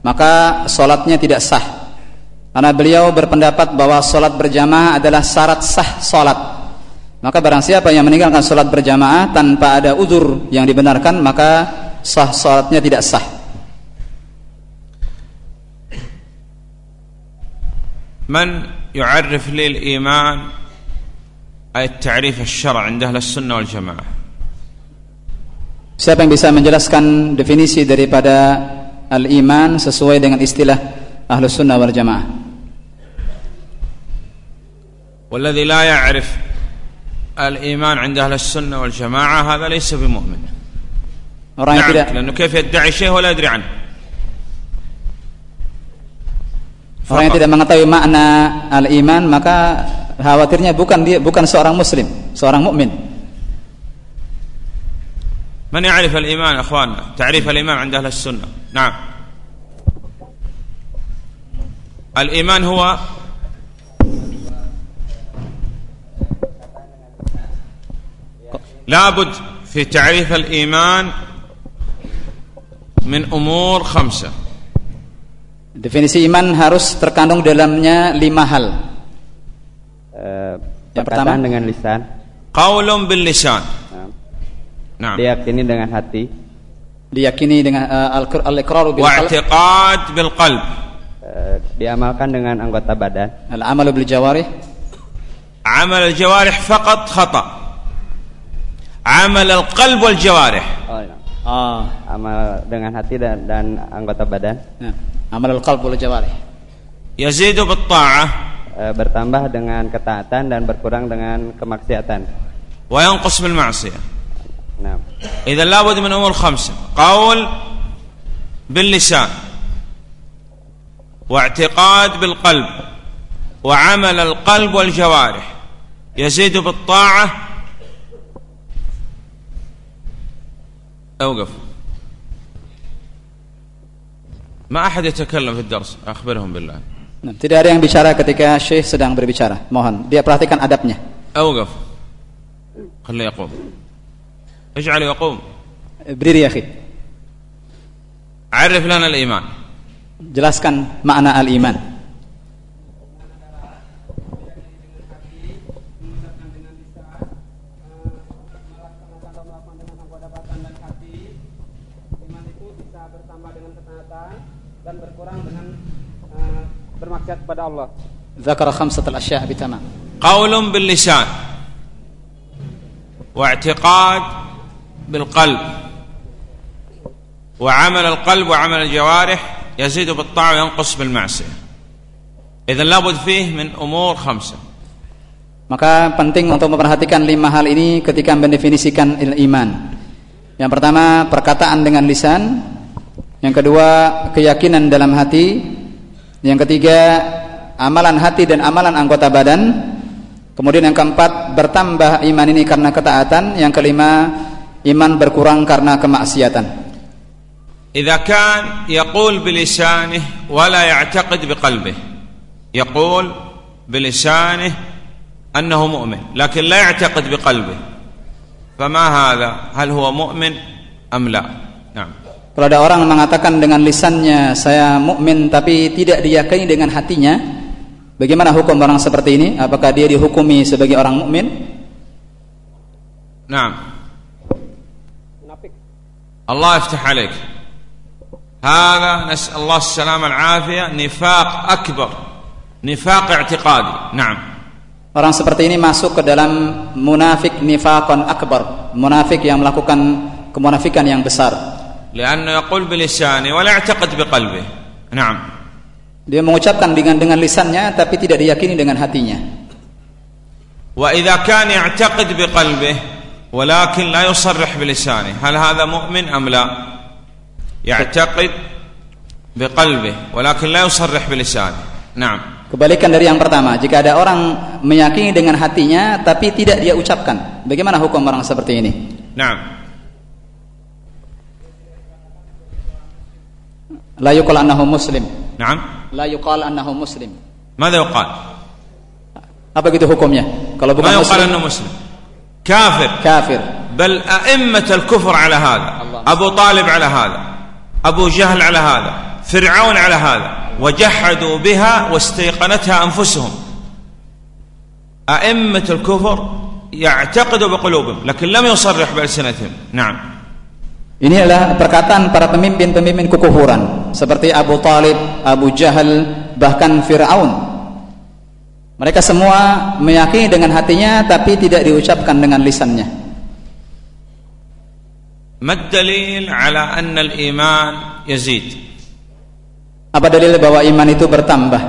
maka salatnya tidak sah. Karena beliau berpendapat bahwa salat berjamaah adalah syarat sah salat. Maka barang siapa yang meninggalkan salat berjamaah tanpa ada uzur yang dibenarkan maka sah salatnya tidak sah. من يعرف لي الإيمان أي التعريف الشرع عند أهل السنة والجماعة Siapa yang bisa menjelaskan definisi daripada al-iman sesuai dengan istilah Ahlus Sunnah wal Jamaah? والذي لا يعرف الإيمان عند أهل السنة والجماعة هذا ليس بمؤمن. نعم tidak لأنه كيف يدعي شيء ولا يدري عنه. orang yang tidak mengetahui makna al-iman maka khawatirnya bukan dia bukan seorang muslim, seorang mukmin. من يعرف الإيمان أخواننا تعريف الإيمان عند أهل السنة. نعم. الإيمان هو لابد في تعريف الإيمان من أمور خمسة Definisi iman harus terkandung dalamnya lima hal. Eh, Yang perkataan pertama? dengan lisan, قول باللسان nah, نعم diyakini dengan hati, Diyakini dengan uh, al- al-iqraru bil qalb, واعتقاد بالقلب eh, diamalkan dengan anggota badan, al-amalu bil jawarih, عمل الجوارح فقط خطأ عمل القلب والجوارح oh, ya. ah, amal dengan hati dan, dan anggota badan, nah, amal al-qalb wal jawarih. يزيد بالطاعة eh, bertambah dengan ketaatan dan berkurang dengan kemaksiatan. وينقص بالمعصية Nah, إذا لابد من أمور خمسة قول باللسان واعتقاد بالقلب وعمل القلب والجوارح يزيد بالطاعة أوقف ما أحد يتكلم في الدرس أخبرهم بالله Nah, tidak ada yang bicara ketika syekh sedang berbicara. Mohon dia perhatikan adabnya. أوقف خليه يقوم اجعله يقوم Berdiri ya, akhi. عرف لنا الإيمان Jelaskan makna al-iman. bermaksiat kepada Allah. ذكر خمسة الأشياء بتمام. قول باللسان واعتقاد بالقلب وعمل القلب وعمل الجوارح يزيد بالطاعة وينقص بالمعصية إذا لابد فيه من أمور خمسة Maka penting untuk memperhatikan lima hal ini ketika mendefinisikan il- iman. Yang pertama perkataan dengan lisan, yang kedua keyakinan dalam hati, yang ketiga amalan hati dan amalan anggota badan, kemudian yang keempat bertambah iman ini karena ketaatan, yang kelima iman berkurang karena kemaksiatan. إذا كان يقول بلسانه ولا يعتقد بقلبه يقول بلسانه أنه مؤمن لكن لا يعتقد بقلبه فما هذا هل هو مؤمن أم لا نعم Kalau ada orang mengatakan dengan lisannya saya mukmin tapi tidak diyakini dengan hatinya, bagaimana hukum orang seperti ini? Apakah dia dihukumi sebagai orang mukmin? نعم Munafik. الله يفتح عليك هذا نسأل الله السلامة العافية نفاق أكبر نفاق اعتقادي نعم Orang seperti ini masuk ke dalam munafik nifaqan akbar, munafik yang melakukan kemunafikan yang besar. لأنه يقول بلسانه ولا يعتقد بقلبه نعم Dia mengucapkan dengan dengan lisannya tapi tidak diyakini dengan hatinya. وإذا كان يعتقد بقلبه ولكن لا يصرح بلسانه هل هذا مؤمن أم لا يعتقد بقلبه ولكن لا يصرح بلسانه نعم Kebalikan dari yang pertama, jika ada orang meyakini dengan hatinya tapi tidak dia ucapkan, bagaimana hukum orang seperti ini? نعم La yuqal annahu muslim. نعم. La yuqal annahu muslim. ماذا يقال؟ Apa gitu hukumnya? Kalau ما bukan يقال muslim, أنه مسلم. كافر. kafir. بل أئمة الكفر على هذا. أبو طالب على هذا. أبو جهل على هذا. فرعون على هذا. وجحدوا بها واستيقنتها أنفسهم. أئمة الكفر يعتقد بقلوبهم لكن لم يصرح بألسنتهم. نعم. Ini adalah perkataan para pemimpin-pemimpin kekufuran seperti Abu Talib, Abu Jahal, bahkan Fir'aun. Mereka semua meyakini dengan hatinya tapi tidak diucapkan dengan lisannya. ما الدليل على أن الإيمان يزيد Apa dalil bahwa iman itu bertambah?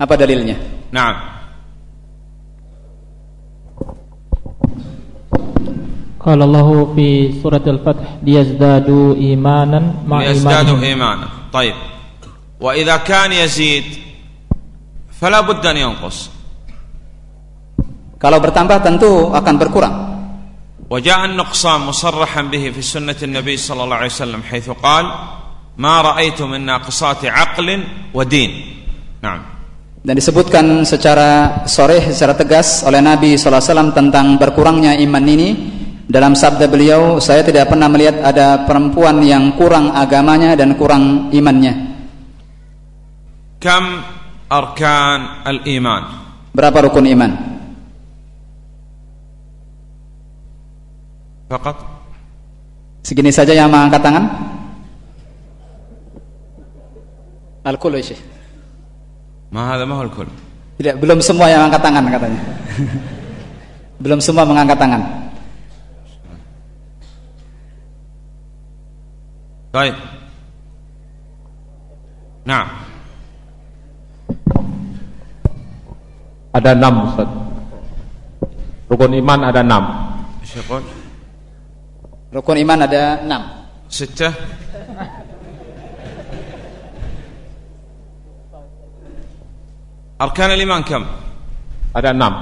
Apa dalilnya? نعم قال الله في سورة الفتح ليزدادوا إيمانا مع ليزدادوا إيمانهم إيمانا طيب وإذا كان يزيد فلا بد أن ينقص Kalau bertambah tentu akan berkurang. وجاء النقصان مصرحا به في سنة النبي صلى الله عليه وسلم حيث قال ما رأيت من ناقصات عقل ودين نعم Dan disebutkan secara soreh, secara tegas oleh Nabi SAW tentang berkurangnya iman ini dalam sabda beliau, saya tidak pernah melihat ada perempuan yang kurang agamanya dan kurang imannya. Kam arkan al-iman? Berapa rukun iman? Fakat? Segini saja yang mengangkat tangan? Al-kul, ya, Syekh. Mahal hada al-kul. Tidak, belum semua yang angkat tangan katanya. belum semua mengangkat tangan. طيب نعم Ada enam Ustaz. Rukun iman ada enam. ايش يقول Rukun iman ada enam. ستة أركان الإيمان كم Ada enam.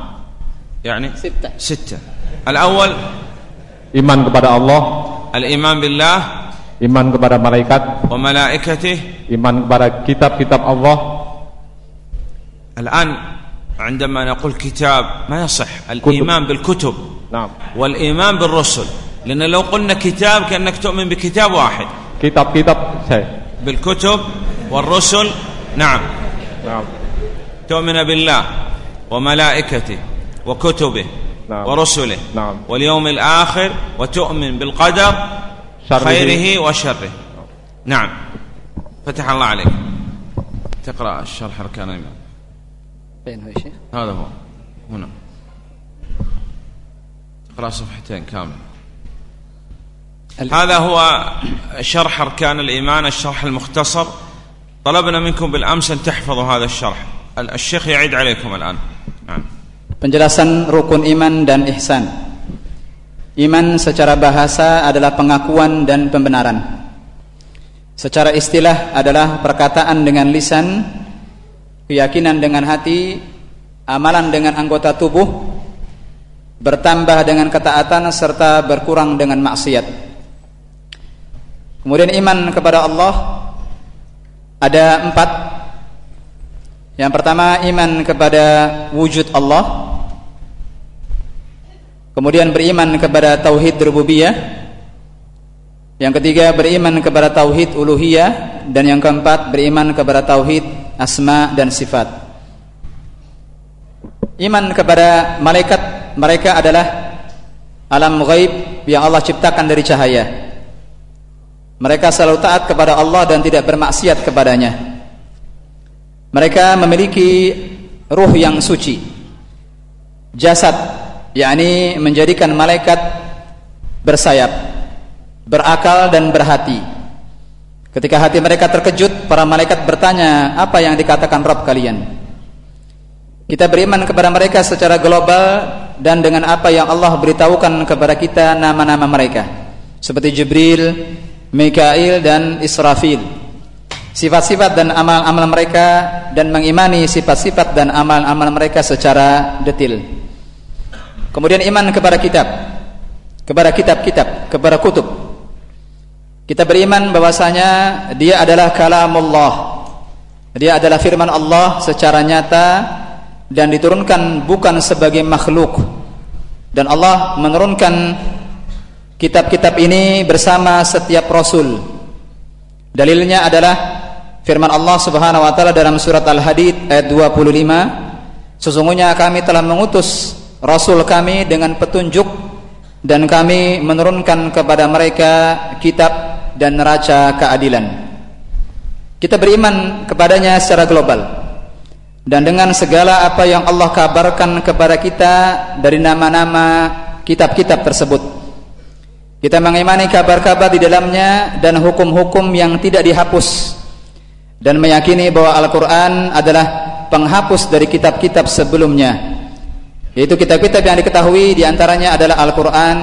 يعني Sita. ستة الأول Iman kepada Allah, الإيمان بالله iman kepada malaikat, وملائكته iman kepada kitab-kitab Allah. الآن عندما نقول كتاب ما يصح الإيمان بالكتب Nah, والإيمان بالرسل لأن لو قلنا كتاب كأنك تؤمن بكتاب واحد kitab-kitab saya. بالكتب والرسل نعم Nah, تؤمن بالله وملائكته وكتبه نعم. ورسله نعم. واليوم الآخر وتؤمن بالقدر. خيره وشره. نعم. فتح الله عليك. تقرأ الشرح أركان الإيمان Fين هو يا شيخ؟ هذا هو. هنا. تقرأ صفحتين كامل ال- هذا هو شرح أركان الإيمان الشرح المختصر. طلبنا منكم بالأمس أن تحفظوا هذا الشرح. ال- الشيخ يعيد عليكم الآن. نعم. Penjelasan rukun iman dan ihsan. Iman secara bahasa adalah pengakuan dan pembenaran. Secara istilah adalah perkataan dengan lisan, keyakinan dengan hati, amalan dengan anggota tubuh, bertambah dengan ketaatan serta berkurang dengan maksiat. Kemudian iman kepada Allah ada empat yang pertama iman kepada wujud Allah. Kemudian beriman kepada tauhid rububiyah. Yang ketiga beriman kepada tauhid uluhiyah dan yang keempat beriman kepada tauhid asma dan sifat. Iman kepada malaikat mereka adalah alam ghaib yang Allah ciptakan dari cahaya. Mereka selalu taat kepada Allah dan tidak bermaksiat kepadanya. Mereka memiliki ruh yang suci. Jasad, yakni menjadikan malaikat bersayap, berakal dan berhati. Ketika hati mereka terkejut, para malaikat bertanya, "Apa yang dikatakan Rabb kalian?" Kita beriman kepada mereka secara global dan dengan apa yang Allah beritahukan kepada kita nama-nama mereka. Seperti Jibril, Mikail dan Israfil. Sifat-sifat dan amal-amal mereka dan mengimani sifat-sifat dan amal-amal mereka secara detil. Kemudian iman kepada kitab, kepada kitab-kitab, kepada kutub. Kita beriman bahwasanya dia adalah kalamullah. Dia adalah firman Allah secara nyata dan diturunkan bukan sebagai makhluk. Dan Allah menurunkan kitab-kitab ini bersama setiap rasul. Dalilnya adalah firman Allah Subhanahu wa taala dalam surat Al-Hadid ayat 25, sesungguhnya kami telah mengutus rasul kami dengan petunjuk dan kami menurunkan kepada mereka kitab dan neraca keadilan. Kita beriman kepadanya secara global dan dengan segala apa yang Allah kabarkan kepada kita dari nama-nama kitab-kitab tersebut. Kita mengimani kabar-kabar di dalamnya dan hukum-hukum yang tidak dihapus dan meyakini bahwa Al-Quran adalah penghapus dari kitab-kitab sebelumnya yaitu kitab-kitab yang diketahui di antaranya adalah Al-Quran,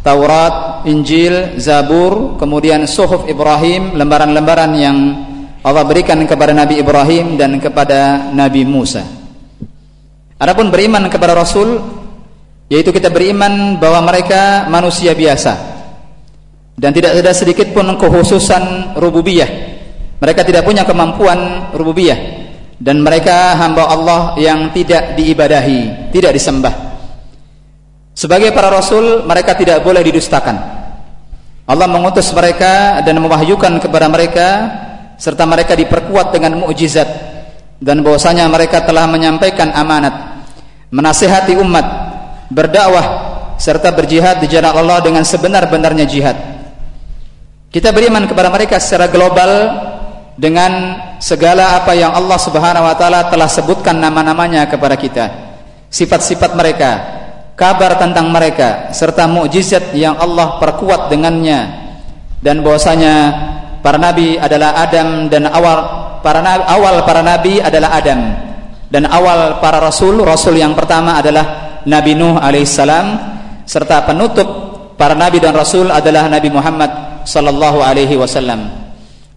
Taurat, Injil, Zabur, kemudian Suhuf Ibrahim, lembaran-lembaran yang Allah berikan kepada Nabi Ibrahim dan kepada Nabi Musa. Adapun beriman kepada Rasul, yaitu kita beriman bahwa mereka manusia biasa dan tidak ada sedikit pun kekhususan rububiyah. Mereka tidak punya kemampuan rububiyah dan mereka hamba Allah yang tidak diibadahi, tidak disembah. Sebagai para rasul, mereka tidak boleh didustakan. Allah mengutus mereka dan mewahyukan kepada mereka serta mereka diperkuat dengan mukjizat dan bahwasanya mereka telah menyampaikan amanat, menasihati umat, berdakwah serta berjihad di jalan Allah dengan sebenar-benarnya jihad. Kita beriman kepada mereka secara global dengan segala apa yang Allah Subhanahu wa taala telah sebutkan nama-namanya kepada kita. Sifat-sifat mereka, kabar tentang mereka serta mukjizat yang Allah perkuat dengannya. Dan bahwasanya para nabi adalah Adam dan awal para nabi, awal para nabi adalah Adam. Dan awal para rasul rasul yang pertama adalah Nabi Nuh alaihissalam serta penutup para nabi dan rasul adalah Nabi Muhammad sallallahu alaihi wasallam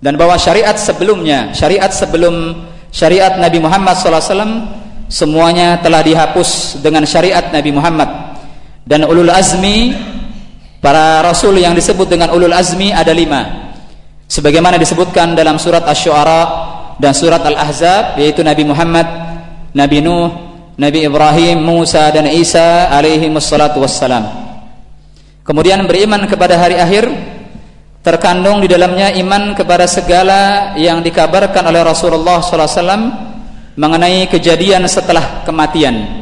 dan bahwa syariat sebelumnya, syariat sebelum syariat Nabi Muhammad SAW semuanya telah dihapus dengan syariat Nabi Muhammad. Dan ulul azmi para rasul yang disebut dengan ulul azmi ada lima. Sebagaimana disebutkan dalam surat Asy-Syu'ara dan surat Al-Ahzab yaitu Nabi Muhammad, Nabi Nuh, Nabi Ibrahim, Musa dan Isa alaihi wassalam. Kemudian beriman kepada hari akhir terkandung di dalamnya iman kepada segala yang dikabarkan oleh Rasulullah SAW mengenai kejadian setelah kematian.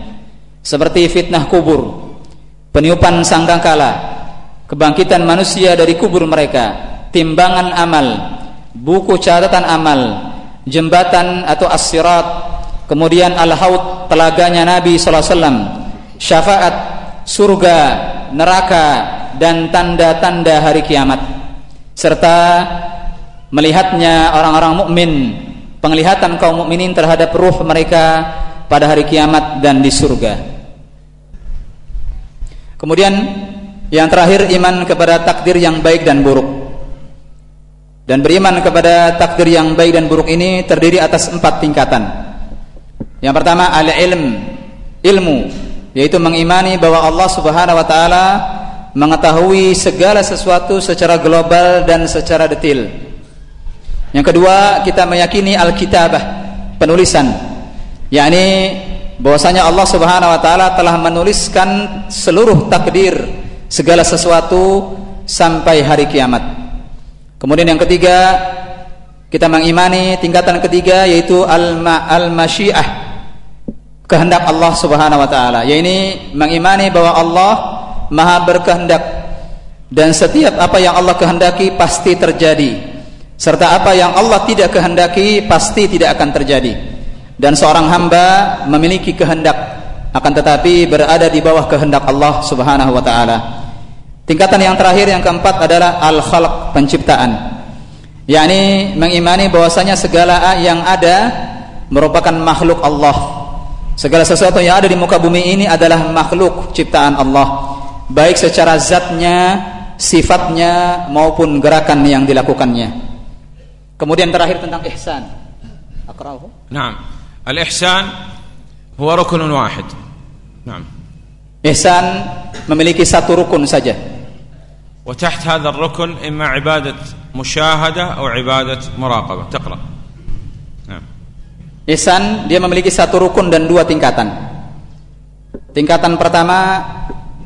Seperti fitnah kubur peniupan sangkakala kebangkitan manusia dari kubur mereka timbangan amal buku catatan amal jembatan atau as-sirat kemudian al-haud telaganya Nabi SAW syafaat surga neraka dan tanda-tanda hari kiamat serta melihatnya orang-orang mukmin, penglihatan kaum mukminin terhadap ruh mereka pada hari kiamat dan di surga. Kemudian yang terakhir iman kepada takdir yang baik dan buruk. Dan beriman kepada takdir yang baik dan buruk ini terdiri atas empat tingkatan. Yang pertama al-ilm, ilmu, yaitu mengimani bahwa Allah Subhanahu wa taala mengetahui segala sesuatu secara global dan secara detail. Yang kedua, kita meyakini al-kitabah, penulisan. yakni bahwasanya Allah Subhanahu wa taala telah menuliskan seluruh takdir segala sesuatu sampai hari kiamat. Kemudian yang ketiga, kita mengimani tingkatan ketiga yaitu al-masyiah, kehendak Allah Subhanahu wa taala. Yaitu mengimani bahwa Allah maha berkehendak. Dan setiap apa yang Allah kehendaki pasti terjadi. Serta apa yang Allah tidak kehendaki pasti tidak akan terjadi. Dan seorang hamba memiliki kehendak. Akan tetapi berada di bawah kehendak Allah Subhanahu wa taala. Tingkatan yang terakhir yang keempat adalah al-khalq penciptaan. Yakni mengimani bahwasanya segala yang ada merupakan makhluk Allah. Segala sesuatu yang ada di muka bumi ini adalah makhluk ciptaan Allah baik secara zatnya, sifatnya maupun gerakan yang dilakukannya. Kemudian terakhir tentang ihsan. Akrahu. Naam. Al-ihsan huwa rukun wahid. Naam. Ihsan memiliki satu rukun saja. وتحت هذا الركن إما عبادة مشاهدة أو عبادة مراقبة تقرأ نعم Ihsan dia memiliki satu rukun dan dua tingkatan. Tingkatan pertama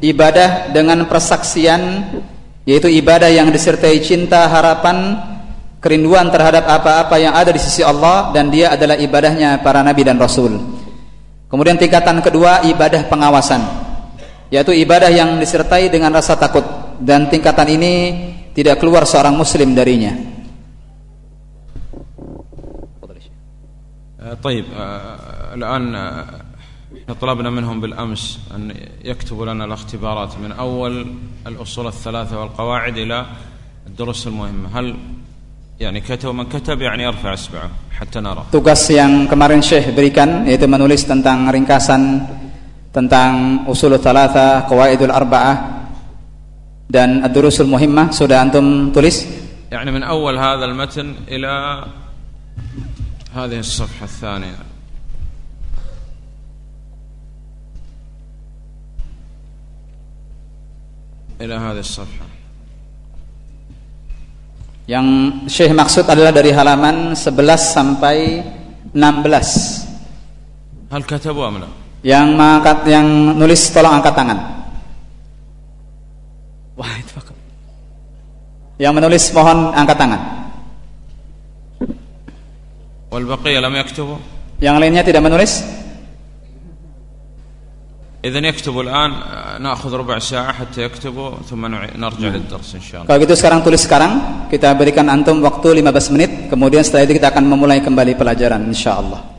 ibadah dengan persaksian yaitu ibadah yang disertai cinta, harapan, kerinduan terhadap apa-apa yang ada di sisi Allah dan dia adalah ibadahnya para nabi dan rasul. Kemudian tingkatan kedua ibadah pengawasan yaitu ibadah yang disertai dengan rasa takut dan tingkatan ini tidak keluar seorang muslim darinya. آه، طيب آه، الآن آه، طلبنا منهم بالأمس أن يكتبوا لنا الاختبارات من أول الأصول الثلاثة والقواعد إلى الدروس المهمة. هل يعني كتب من كتب يعني يرفع إصبعه حتى نرى. Tugas yang kemarin Syekh berikan yaitu menulis tentang ringkasan tentang usul thalatha, qawaidul arba'ah dan ad-durusul muhimmah. Sudah antum tulis? يعني من أول هذا المتن إلى هذه الصفحة الثانية. ila hadis yang Syekh maksud adalah dari halaman 11 sampai 16. Hal katabu amla? Yang mengangkat yang nulis tolong angkat tangan. Wah, itu fakat. Yang menulis mohon angkat tangan. Wal baqiyya lam yaktubu? Yang lainnya tidak menulis? إذا يكتبوا الآن آه، نأخذ ربع ساعة حتى يكتبوا ثم نع- نرجع للدرس إن شاء الله Kalau gitu sekarang tulis sekarang, kita berikan antum waktu 15 menit, kemudian setelah itu kita akan memulai kembali pelajaran insyaallah.